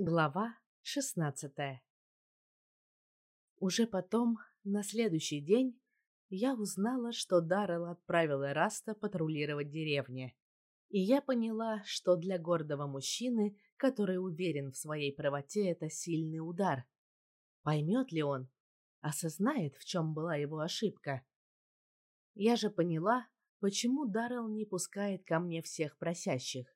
Глава шестнадцатая Уже потом, на следующий день, я узнала, что Даррелл отправил Эраста патрулировать деревни. И я поняла, что для гордого мужчины, который уверен в своей правоте, это сильный удар. Поймет ли он? Осознает, в чем была его ошибка? Я же поняла, почему Даррелл не пускает ко мне всех просящих.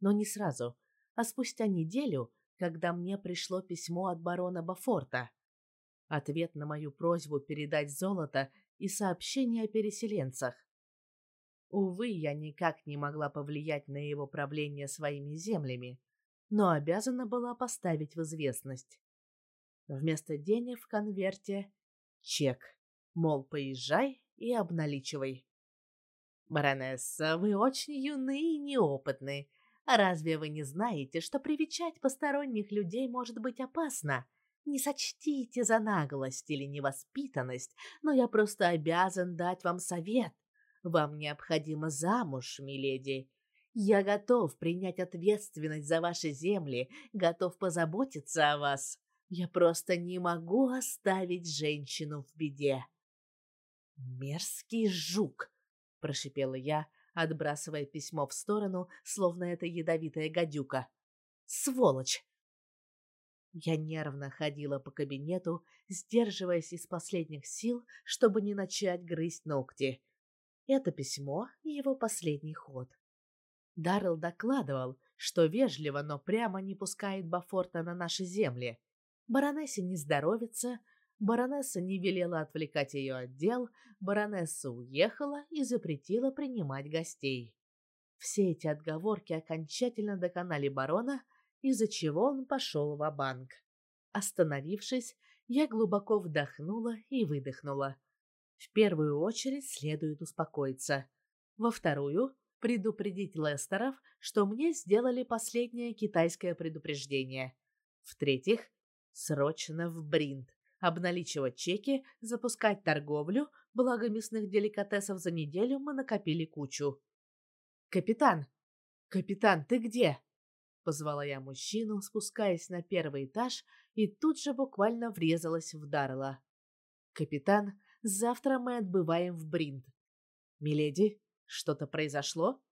Но не сразу, а спустя неделю, когда мне пришло письмо от барона Бафорта. Ответ на мою просьбу передать золото и сообщение о переселенцах. Увы, я никак не могла повлиять на его правление своими землями, но обязана была поставить в известность. Вместо денег в конверте чек, мол, поезжай и обналичивай. «Баронесса, вы очень юны и неопытны. А разве вы не знаете, что привечать посторонних людей может быть опасно? Не сочтите за наглость или невоспитанность, но я просто обязан дать вам совет. Вам необходимо замуж, миледи. Я готов принять ответственность за ваши земли, готов позаботиться о вас. Я просто не могу оставить женщину в беде. Мерзкий жук, прошипела я, отбрасывая письмо в сторону, словно это ядовитая гадюка. Сволочь. Я нервно ходила по кабинету, сдерживаясь из последних сил, чтобы не начать грызть ногти. Это письмо — его последний ход. Даррелл докладывал, что вежливо, но прямо не пускает Бафорта на наши земли. Баронессе не здоровится, баронесса не велела отвлекать ее от дел, баронесса уехала и запретила принимать гостей. Все эти отговорки окончательно доконали барона — из-за чего он пошел в банк Остановившись, я глубоко вдохнула и выдохнула. В первую очередь следует успокоиться. Во вторую — предупредить Лестеров, что мне сделали последнее китайское предупреждение. В-третьих, срочно в Бринт, обналичивать чеки, запускать торговлю, благо мясных деликатесов за неделю мы накопили кучу. «Капитан! Капитан, ты где?» Позвала я мужчину, спускаясь на первый этаж, и тут же буквально врезалась в Дарла. «Капитан, завтра мы отбываем в Бринт». «Миледи, что-то произошло?»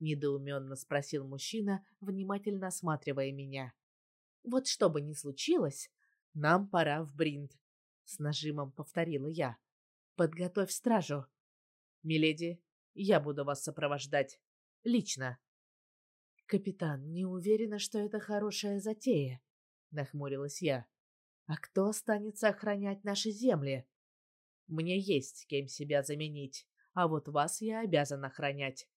Недоуменно спросил мужчина, внимательно осматривая меня. «Вот что бы ни случилось, нам пора в Бринт», — с нажимом повторила я. «Подготовь стражу». «Миледи, я буду вас сопровождать. Лично». «Капитан, не уверена, что это хорошая затея», — нахмурилась я. «А кто останется охранять наши земли?» «Мне есть кем себя заменить, а вот вас я обязан охранять.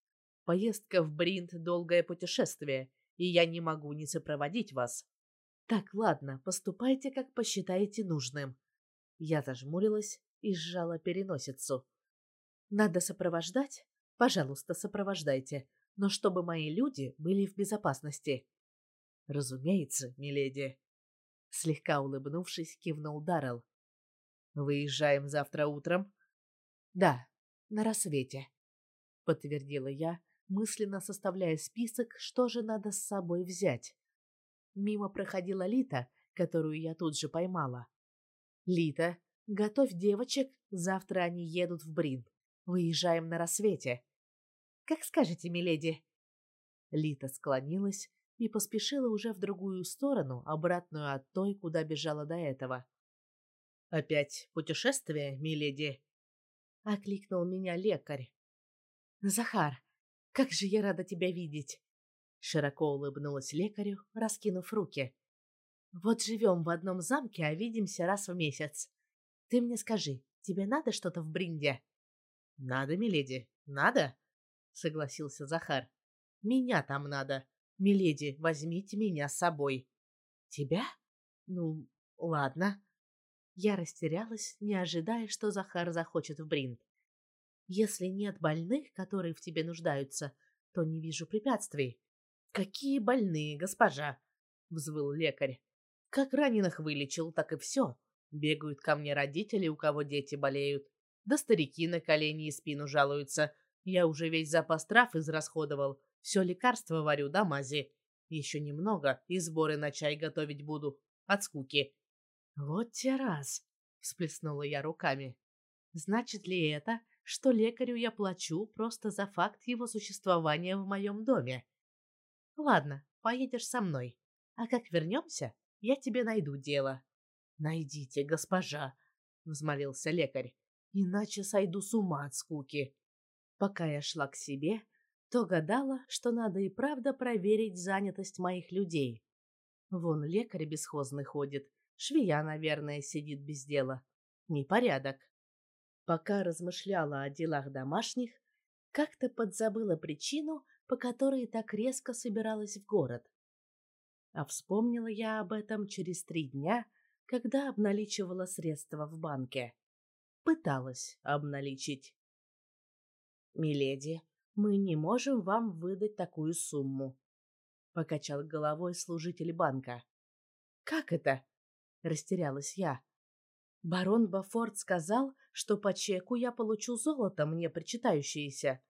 Поездка в Бринт — долгое путешествие, и я не могу не сопроводить вас». «Так, ладно, поступайте, как посчитаете нужным». Я зажмурилась и сжала переносицу. «Надо сопровождать? Пожалуйста, сопровождайте но чтобы мои люди были в безопасности. Разумеется, миледи. Слегка улыбнувшись, кивнул Даррелл. Выезжаем завтра утром? Да, на рассвете, подтвердила я, мысленно составляя список, что же надо с собой взять. Мимо проходила Лита, которую я тут же поймала. Лита, готовь девочек, завтра они едут в Брин. Выезжаем на рассвете. Как скажете, миледи. Лита склонилась и поспешила уже в другую сторону, обратную от той, куда бежала до этого. Опять путешествие, миледи? окликнул меня лекарь. Захар, как же я рада тебя видеть. Широко улыбнулась лекарю, раскинув руки. Вот живем в одном замке, а видимся раз в месяц. Ты мне скажи, тебе надо что-то в Бринде? Надо, миледи, надо, согласился Захар. Меня там надо. Миледи, возьмите меня с собой. Тебя? Ну, ладно. Я растерялась, не ожидая, что Захар захочет в Бринт. Если нет больных, которые в тебе нуждаются, то не вижу препятствий. Какие больные, госпожа? взвыл лекарь. Как раненых вылечил, так и все. Бегают ко мне родители, у кого дети болеют. Да старики на колени и спину жалуются. Я уже весь запас трав израсходовал. Все лекарство варю да мази. Еще немного, и сборы на чай готовить буду. От скуки. Вот те раз, всплеснула я руками. Значит ли это, что лекарю я плачу просто за факт его существования в моем доме? Ладно, поедешь со мной. А как вернемся, я тебе найду дело. Найдите, госпожа, взмолился лекарь. Иначе сойду с ума от скуки. Пока я шла к себе, то гадала, что надо и правда проверить занятость моих людей. Вон лекарь бесхозный ходит, швея, наверное, сидит без дела. Непорядок. Пока размышляла о делах домашних, как-то подзабыла причину, по которой так резко собиралась в город. А вспомнила я об этом через три дня, когда обналичивала средства в банке. Пыталась обналичить. «Миледи, мы не можем вам выдать такую сумму», — покачал головой служитель банка. «Как это?» — растерялась я. «Барон Бафорд сказал, что по чеку я получу золото, мне причитающееся».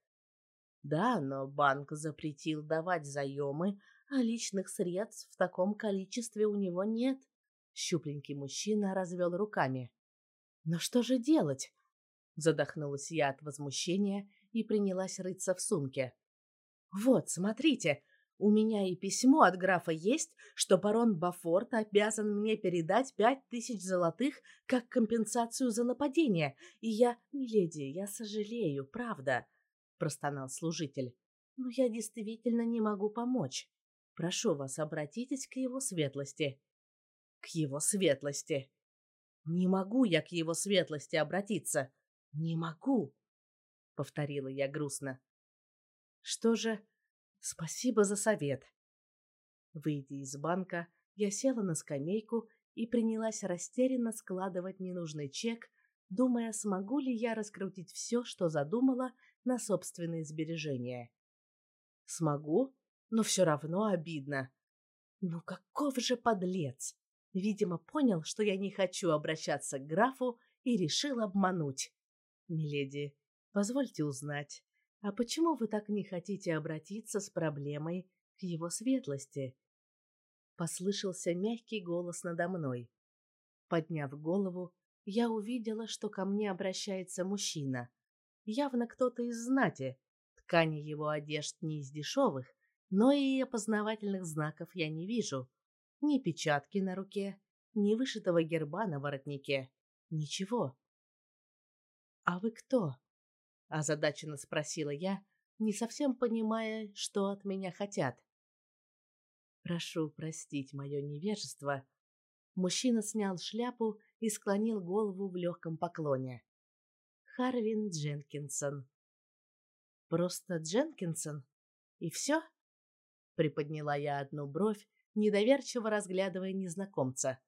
«Да, но банк запретил давать заемы, а личных средств в таком количестве у него нет». Щупленький мужчина развел руками. «Но что же делать?» Задохнулась я от возмущения и принялась рыться в сумке. «Вот, смотрите, у меня и письмо от графа есть, что барон Бафорт обязан мне передать пять тысяч золотых как компенсацию за нападение, и я... Миледи, я сожалею, правда», — простонал служитель. «Но я действительно не могу помочь. Прошу вас, обратитесь к его светлости». «К его светлости», не могу я к его светлости обратиться. Не могу, повторила я грустно. Что же, спасибо за совет. Выйдя из банка, я села на скамейку и принялась растерянно складывать ненужный чек, думая, смогу ли я раскрутить все, что задумала, на собственные сбережения. Смогу, но все равно обидно. Ну каков же подлец! Видимо, понял, что я не хочу обращаться к графу и решил обмануть. «Миледи, позвольте узнать, а почему вы так не хотите обратиться с проблемой к его светлости?» Послышался мягкий голос надо мной. Подняв голову, я увидела, что ко мне обращается мужчина. Явно кто-то из знати. Ткани его одежд не из дешевых, но и опознавательных знаков я не вижу. Ни печатки на руке, ни вышитого герба на воротнике. Ничего. «А вы кто?» – озадаченно спросила я, не совсем понимая, что от меня хотят. «Прошу простить мое невежество». Мужчина снял шляпу и склонил голову в легком поклоне. Харвин Дженкинсон. «Просто Дженкинсон? И все?» Приподняла я одну бровь, недоверчиво разглядывая незнакомца.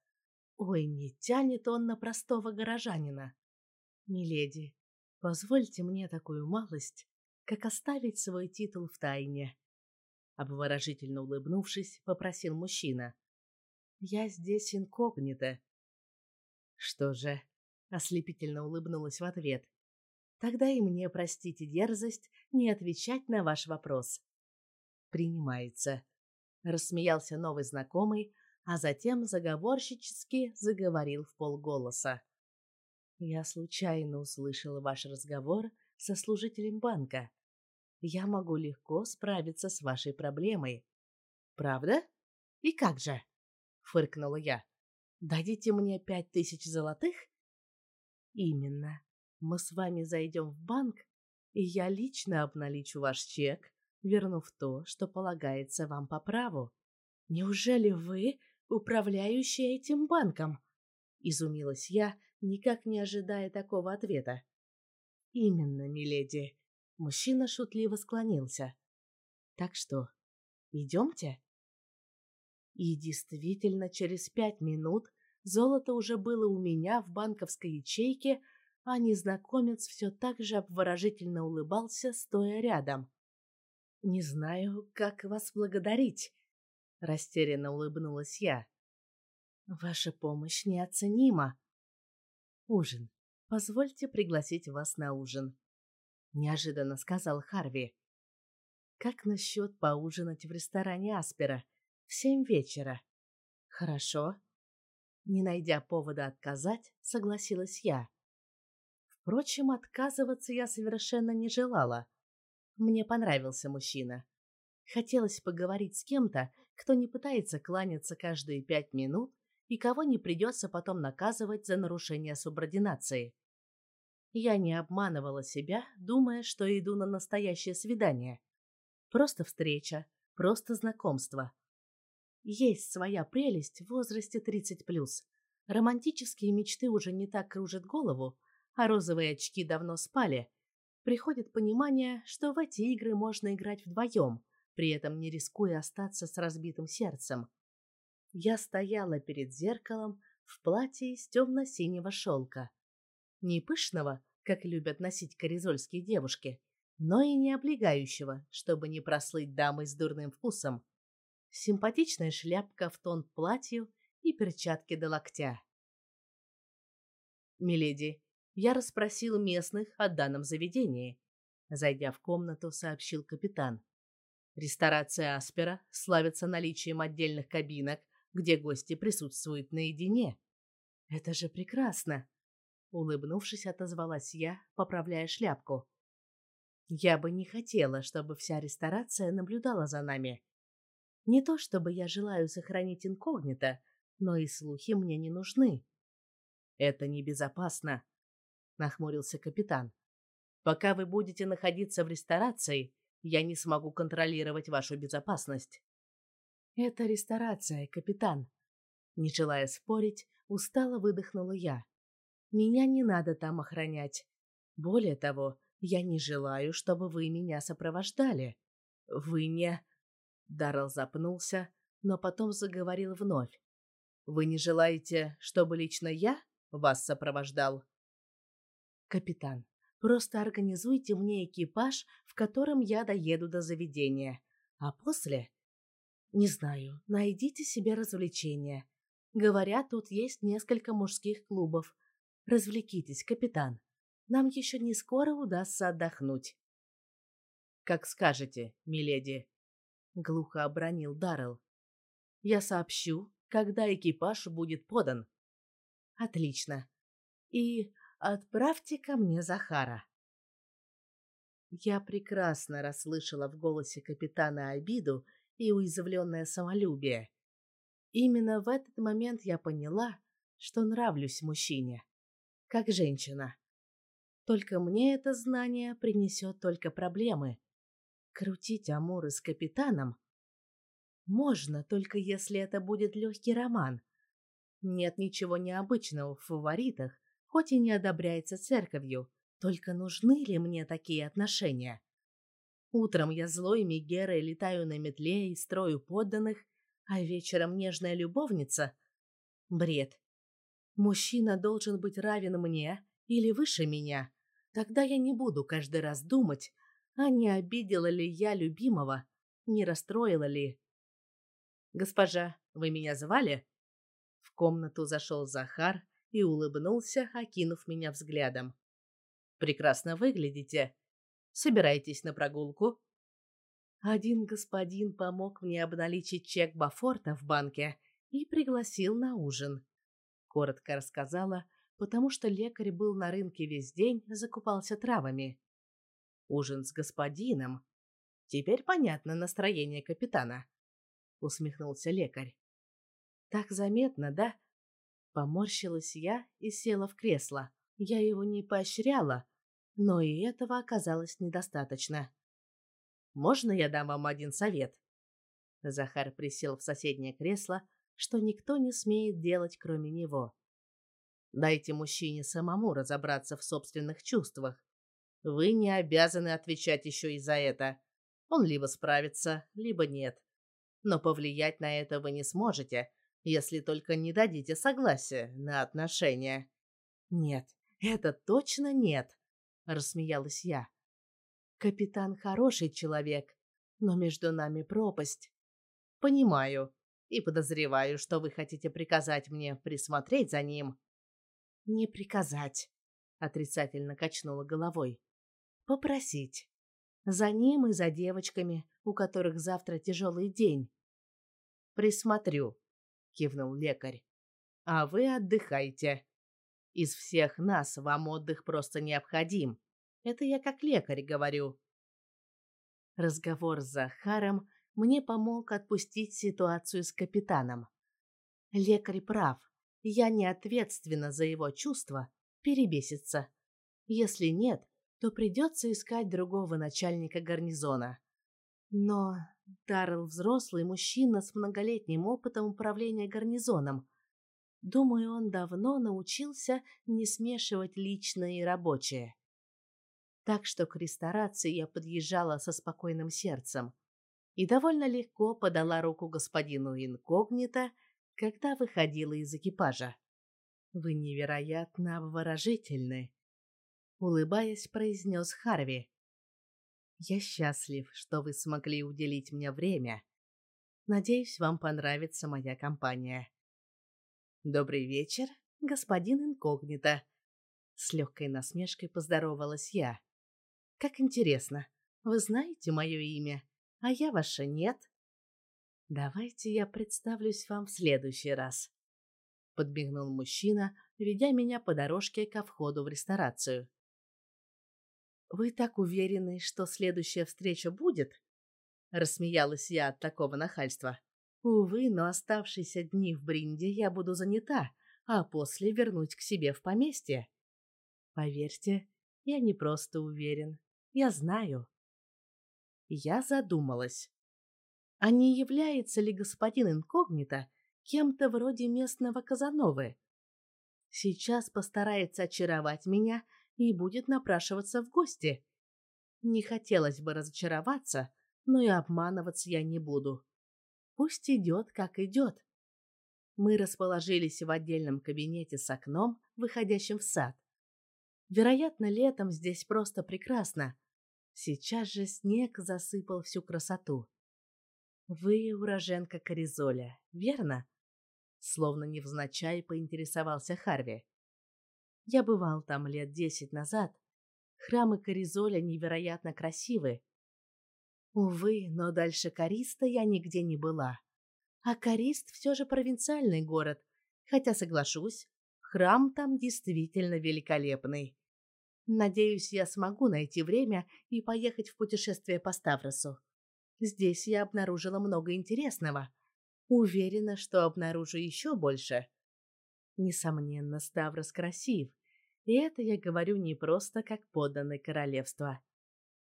Ой, не тянет он на простого горожанина. Миледи, позвольте мне такую малость, как оставить свой титул в тайне. Обворожительно улыбнувшись, попросил мужчина. Я здесь инкогнито. Что же, ослепительно улыбнулась в ответ. Тогда и мне простите дерзость не отвечать на ваш вопрос. Принимается рассмеялся новый знакомый, а затем заговорщически заговорил в полголоса. Я случайно услышал ваш разговор со служителем банка. Я могу легко справиться с вашей проблемой. Правда? И как же? фыркнула я. Дадите мне пять тысяч золотых? Именно. Мы с вами зайдем в банк, и я лично обналичу ваш чек вернув то, что полагается вам по праву. Неужели вы управляющий этим банком? Изумилась я, никак не ожидая такого ответа. Именно, миледи. Мужчина шутливо склонился. Так что, идемте? И действительно, через пять минут золото уже было у меня в банковской ячейке, а незнакомец все так же обворожительно улыбался, стоя рядом. «Не знаю, как вас благодарить», — растерянно улыбнулась я. «Ваша помощь неоценима». «Ужин. Позвольте пригласить вас на ужин», — неожиданно сказал Харви. «Как насчет поужинать в ресторане Аспера? В семь вечера. Хорошо. Не найдя повода отказать, согласилась я. Впрочем, отказываться я совершенно не желала. Мне понравился мужчина. Хотелось поговорить с кем-то, кто не пытается кланяться каждые пять минут и кого не придется потом наказывать за нарушение субординации. Я не обманывала себя, думая, что иду на настоящее свидание. Просто встреча, просто знакомство. Есть своя прелесть в возрасте 30+. Романтические мечты уже не так кружат голову, а розовые очки давно спали. Приходит понимание, что в эти игры можно играть вдвоем, при этом не рискуя остаться с разбитым сердцем. Я стояла перед зеркалом в платье из темно-синего шелка. Не пышного, как любят носить коризольские девушки, но и не облегающего, чтобы не прослыть дамой с дурным вкусом. Симпатичная шляпка в тон платью и перчатки до локтя. «Миледи, я расспросил местных о данном заведении», зайдя в комнату, сообщил капитан. Ресторация Аспера славится наличием отдельных кабинок, где гости присутствуют наедине. Это же прекрасно, улыбнувшись, отозвалась я, поправляя шляпку. Я бы не хотела, чтобы вся ресторация наблюдала за нами. Не то чтобы я желаю сохранить инкогнито, но и слухи мне не нужны. Это небезопасно, нахмурился капитан. Пока вы будете находиться в ресторации, я не смогу контролировать вашу безопасность. Это ресторация, капитан. Не желая спорить, устало выдохнула я. Меня не надо там охранять. Более того, я не желаю, чтобы вы меня сопровождали. Вы не Даррелл запнулся, но потом заговорил вновь. Вы не желаете, чтобы лично я вас сопровождал? Капитан, Просто организуйте мне экипаж, в котором я доеду до заведения. А после... Не знаю, найдите себе развлечения. Говорят, тут есть несколько мужских клубов. Развлекитесь, капитан. Нам еще не скоро удастся отдохнуть. Как скажете, миледи, глухо обронил Даррелл. Я сообщу, когда экипаж будет подан. Отлично. И Отправьте ко мне Захара. Я прекрасно расслышала в голосе капитана обиду и уязвленное самолюбие. Именно в этот момент я поняла, что нравлюсь мужчине, как женщина. Только мне это знание принесет только проблемы. Крутить амуры с капитаном можно, только если это будет легкий роман. Нет ничего необычного в фаворитах, хоть и не одобряется церковью. Только нужны ли мне такие отношения? Утром я злой Мегерой летаю на метле и строю подданных, а вечером нежная любовница? Бред. Мужчина должен быть равен мне или выше меня. Тогда я не буду каждый раз думать, а не обидела ли я любимого, не расстроила ли. «Госпожа, вы меня звали?» В комнату зашел Захар, и улыбнулся, окинув меня взглядом. «Прекрасно выглядите. Собираетесь на прогулку?» Один господин помог мне обналичить чек Бафорта в банке и пригласил на ужин. Коротко рассказала, потому что лекарь был на рынке весь день, закупался травами. Ужин с господином. Теперь понятно настроение капитана. Усмехнулся лекарь. Так заметно, да, Поморщилась я и села в кресло. Я его не поощряла, но и этого оказалось недостаточно. «Можно я дам вам один совет?» Захар присел в соседнее кресло, что никто не смеет делать, кроме него. «Дайте мужчине самому разобраться в собственных чувствах. Вы не обязаны отвечать еще и за это. Он либо справится, либо нет. Но повлиять на это вы не сможете, если только не дадите согласия на отношения. Нет, это точно нет, рассмеялась я. Капитан хороший человек, но между нами пропасть. Понимаю и подозреваю, что вы хотите приказать мне присмотреть за ним. Не приказать, отрицательно качнула головой. Попросить. За ним и за девочками, у которых завтра тяжелый день. Присмотрю, кивнул лекарь. А вы отдыхайте. Из всех нас вам отдых просто необходим. Это я как лекарь говорю. Разговор с Захаром мне помог отпустить ситуацию с капитаном. Лекарь прав. Я не ответственна за его чувства, перебесится. Если нет, то придется искать другого начальника гарнизона. Но Даррелл взрослый мужчина с многолетним опытом управления гарнизоном. Думаю, он давно научился не смешивать личное и рабочее. Так что к ресторации я подъезжала со спокойным сердцем и довольно легко подала руку господину инкогнито, когда выходила из экипажа. «Вы невероятно обворожительны», — улыбаясь, произнес Харви. «Я счастлив, что вы смогли уделить мне время. Надеюсь, вам понравится моя компания». «Добрый вечер, господин инкогнито», — с легкой насмешкой поздоровалась я. «Как интересно, вы знаете мое имя?» а я ваша нет. Давайте я представлюсь вам в следующий раз. Подмигнул мужчина, ведя меня по дорожке ко входу в ресторацию. Вы так уверены, что следующая встреча будет? Рассмеялась я от такого нахальства. Увы, но оставшиеся дни в Бринде я буду занята, а после вернуть к себе в поместье. Поверьте, я не просто уверен, я знаю. Я задумалась. А не является ли господин инкогнито кем-то вроде местного Казановы? Сейчас постарается очаровать меня и будет напрашиваться в гости. Не хотелось бы разочароваться, но и обманываться я не буду. Пусть идет, как идет. Мы расположились в отдельном кабинете с окном, выходящим в сад. Вероятно, летом здесь просто прекрасно, Сейчас же снег засыпал всю красоту. Вы уроженка Коризоля, верно? Словно невзначай поинтересовался Харви. Я бывал там лет десять назад. Храмы Коризоля невероятно красивы. Увы, но дальше Користа я нигде не была. А Корист все же провинциальный город, хотя, соглашусь, храм там действительно великолепный. Надеюсь, я смогу найти время и поехать в путешествие по Ставросу. Здесь я обнаружила много интересного. Уверена, что обнаружу еще больше. Несомненно, Ставрос красив. И это я говорю не просто как подданный королевства.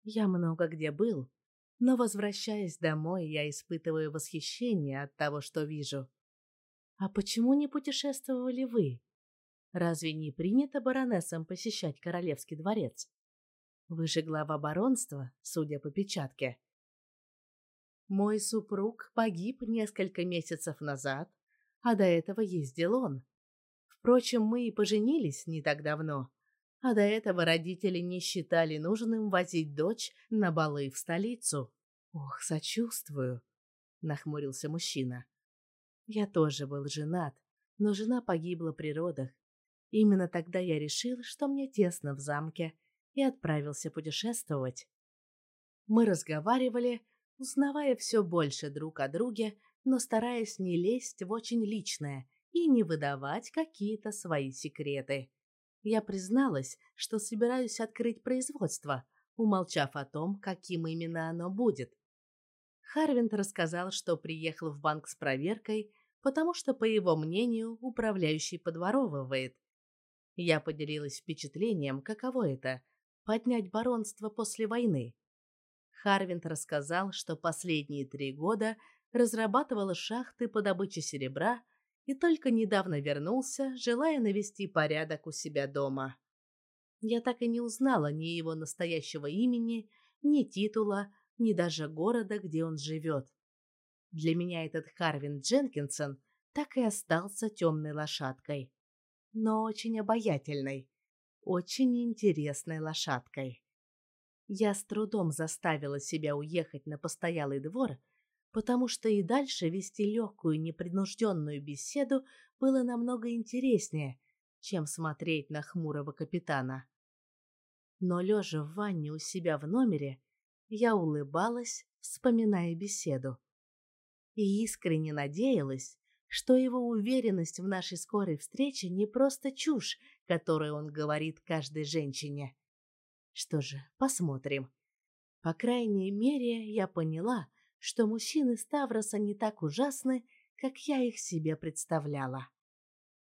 Я много где был, но, возвращаясь домой, я испытываю восхищение от того, что вижу. А почему не путешествовали вы? Разве не принято баронессам посещать королевский дворец? Вы же глава баронства, судя по печатке. Мой супруг погиб несколько месяцев назад, а до этого ездил он. Впрочем, мы и поженились не так давно, а до этого родители не считали нужным возить дочь на балы в столицу. Ох, сочувствую, нахмурился мужчина. Я тоже был женат, но жена погибла при родах, Именно тогда я решил, что мне тесно в замке, и отправился путешествовать. Мы разговаривали, узнавая все больше друг о друге, но стараясь не лезть в очень личное и не выдавать какие-то свои секреты. Я призналась, что собираюсь открыть производство, умолчав о том, каким именно оно будет. Харвинд рассказал, что приехал в банк с проверкой, потому что, по его мнению, управляющий подворовывает, я поделилась впечатлением, каково это — поднять баронство после войны. Харвинд рассказал, что последние три года разрабатывал шахты по добыче серебра и только недавно вернулся, желая навести порядок у себя дома. Я так и не узнала ни его настоящего имени, ни титула, ни даже города, где он живет. Для меня этот Харвин Дженкинсон так и остался темной лошадкой но очень обаятельной, очень интересной лошадкой. Я с трудом заставила себя уехать на постоялый двор, потому что и дальше вести легкую непринужденную беседу было намного интереснее, чем смотреть на хмурого капитана. Но лежа в ванне у себя в номере, я улыбалась, вспоминая беседу. И искренне надеялась, что его уверенность в нашей скорой встрече не просто чушь, которую он говорит каждой женщине. Что же, посмотрим. По крайней мере, я поняла, что мужчины Ставроса не так ужасны, как я их себе представляла.